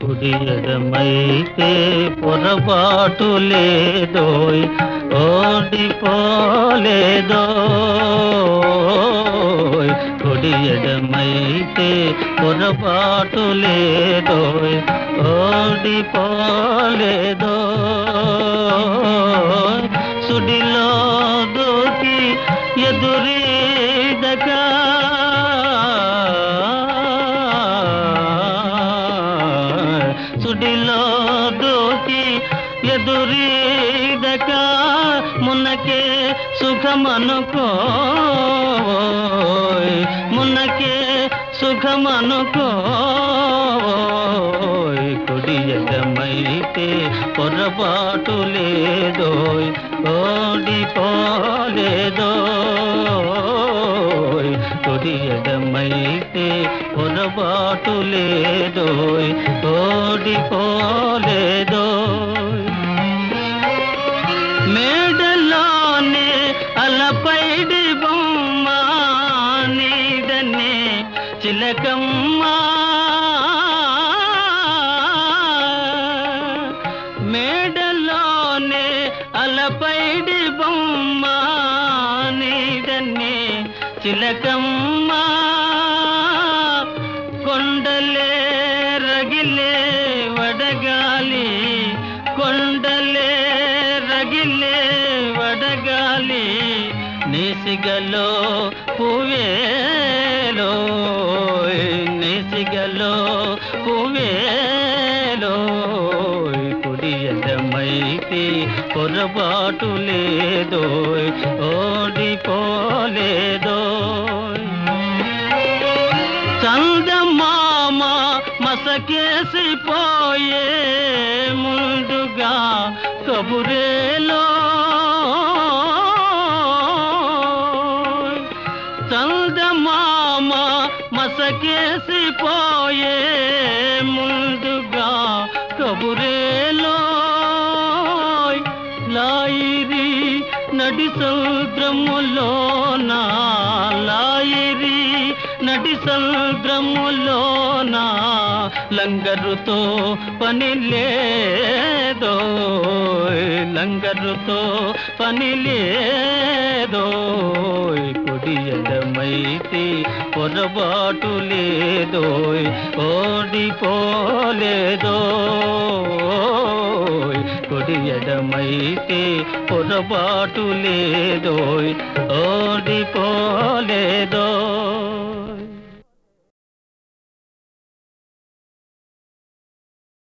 కుడి ఎడమైతే పొరపాటు లేదోయ్ ఓడిపోలేదోయ్ కుడి ఎడమైతే పొరపాటు లేదోయ్ ఓడిపోలేదోయ్ సుడిలో దూకి ఎదురీదగా ఎదురీదక మునకే సుఖమనుకో. మునకే సుఖమనుకో. కుడి ఎడమైతే పొరపాటు లేదోయ్ ఓడిపోలేదోయ్ కుడి ఎడమైతే పొరపాటు లేదోయ్ ఓడిపోలేదోయ్ చిలకమ్మ మేడలోనే అలపైడి బొమ్మ నీడనే చిలకమ్మ కొండలే రగిలే వడగాలి కొండలే రగిలే వడగాలి నిసిగలో పువేలో నేసిగలో పువేలో కుడి ఎడమైతే పొరపాటు లేదో ఓడిపోలేదోయ్ చందమామ మసకేసిపోయే ముందుగా కబురేలో చందమామ మసకేసిపోయే ముందుగా కబురేలో లాయిరి నడి సముద్రములోన లాయిరి నడి సముద్రములోన లంగరుతో పని లేదో లంగరుతో పని లేదో కుడి పొరబాటు లేదో ఓడిపోలేదో కొడి ఎడమైతే పొరబాటు లేదో ఓడిపోలేదో